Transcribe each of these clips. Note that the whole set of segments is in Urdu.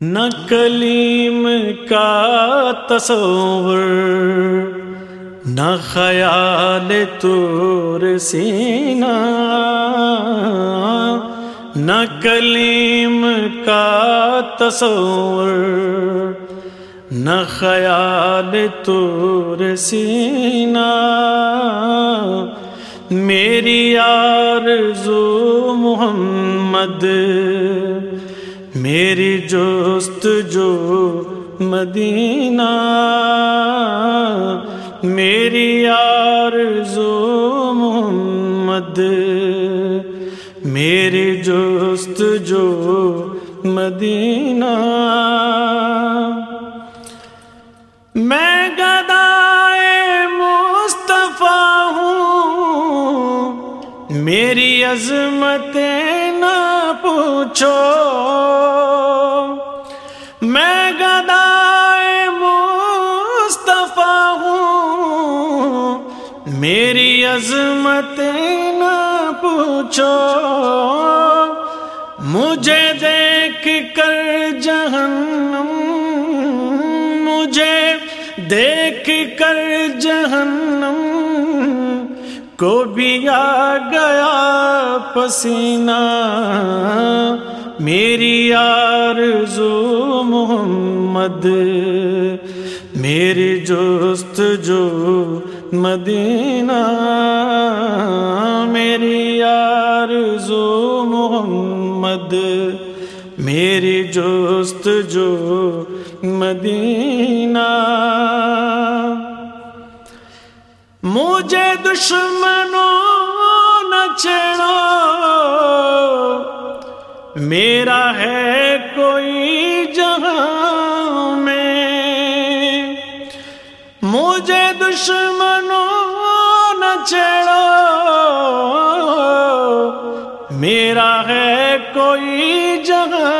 نہ کلیم کا تصور، نہ خیال تور سینا نہ کلیم کا تصور، نہ خیال تور سینا میری آرزو محمد میری جوست جو مدینہ، میری آرزو محمد، میری جوست جو مدینہ۔ میں گدائے مصطفیٰ ہوں، میری عظمتیں نہ پوچھو۔ میں گدائے مصطفیٰ ہوں۔ میری عظمتیں نہ پوچھو۔ مجھے دیکھ کر جہنم، مجھے دیکھ کر جہنم۔ کو بھی آ گیا پسینہ، میری آرزو محمد، میری جوست جو مدینہ، میری آرزو محمد، میری جوست جو مدینہ۔ مجھے دشمنوں نہ چھڑو میرا ہے کوئی جہاں میں۔ مجھے دشمنوں نہ چھڑو میرا ہے کوئی جگہ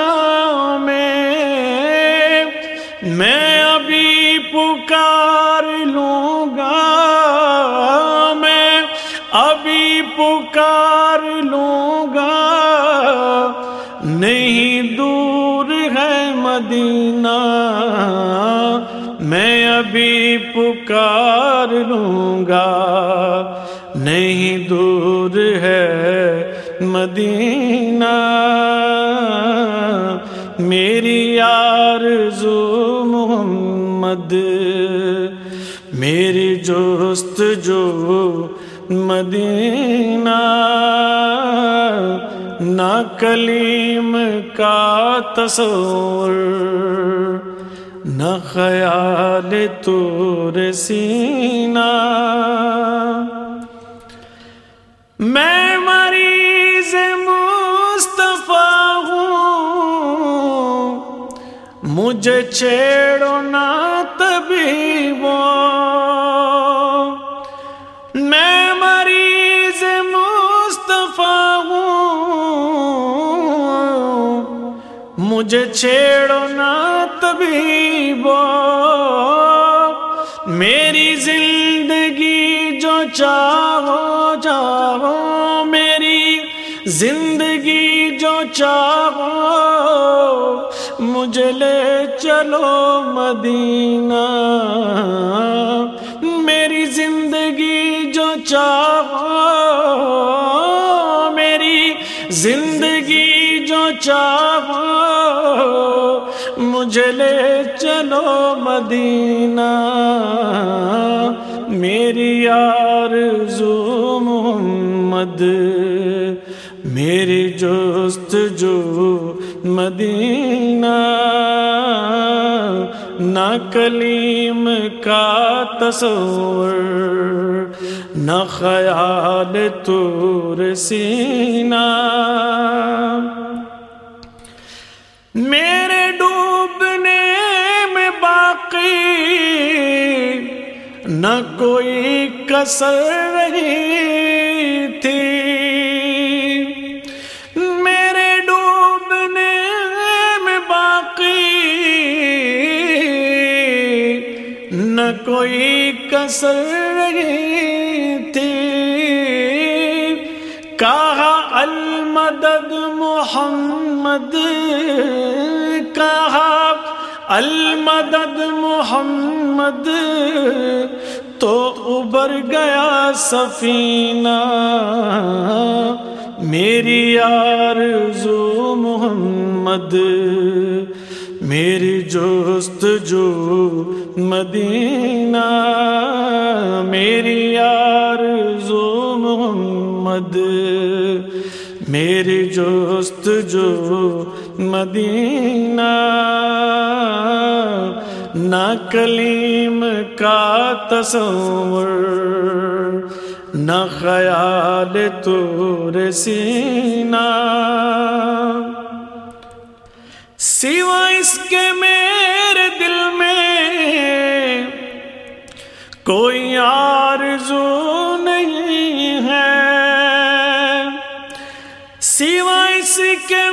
پکار لوں گا نہیں دور ہے مدینہ۔ میں ابھی پکار لوں گا نہیں دور ہے مدینہ۔ میری آرزو محمد، میری جوست جو مدینہ، نہ کلیم کا تصور، نہ خیال تور سینہ۔ میں مریض مصطفیٰ ہوں، مجھے چھیڑو نہ مجھے چھیڑو نہ تبھی میری زندگی جو چاہو چاہو میری زندگی جو چاہو، مجھے لے چلو مدینہ۔ مجھے لے چلو مدینہ، میری آرزو محمد، میری جوست جو مدینہ۔ نہ کلیم کا تصور، نہ خیال تور سینہ۔ میرے نہ کوئی کسر رہی تھی۔ میرے ڈوبنے میں باقی نہ کوئی کسر رہی تھی۔ کہا المدد محمد، کہا المدد محمد تو ابر گیا سفینہ میری یار محمد میری جوست جو مدینہ میری یار محمد میری جوست جو مدینہ، نہ کلیم کا تصور، نہ خیال تور سینہ۔ سوا اس کے میرے دل میں کوئی آرزو نہیں ہے۔ سوا اس کے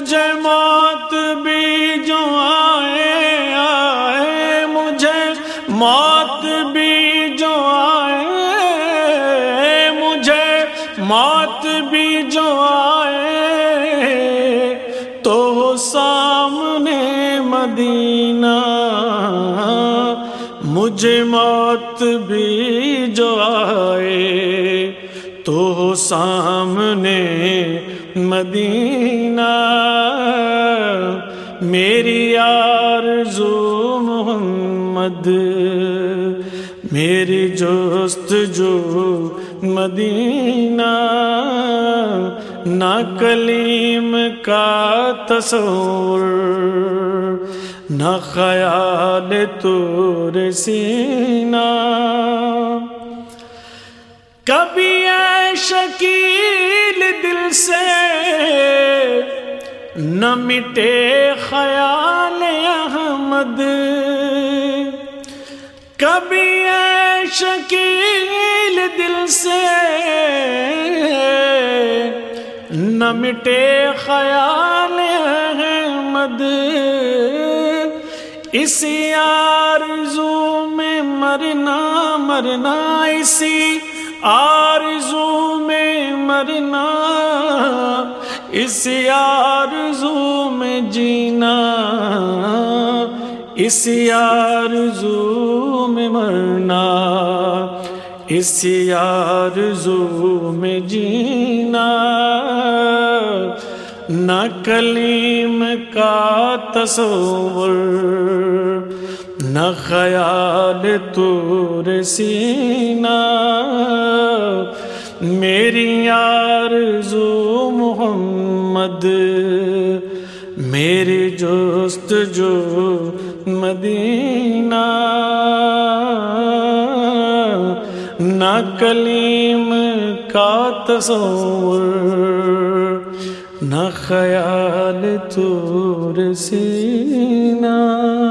مجھے موت بھی جو آئے آئے مجھے۔ موت بھی جو آئے، مجھے۔ موت بھی جو آئے۔ تو سامنے مدینہ، مجھے موت بھی جو آئے۔ تو سامنے مدینہ، میری آرزو محمد، میری جوست جو مدینہ، نہ کلیم کا تصور، نہ خیال تور سینہ۔ کبھی اے شکیل دل سے نہ مٹے خیال احمد۔ کبھی اے شکیل دل سے نہ مٹے خیال احمد۔ اسی آرزو میں مرنا مرنا اسی آرزو میں مرنا اسی آرزو میں جینا اسی آرزو میں مرنا اسی آرزو میں جینا۔ نہ کلیم کا تصور نہ خیال تور سینہ میری آرزو محمد، میری جوست جو مدینہ۔ نہ کلیم کا تصور، نہ خیال تور سینہ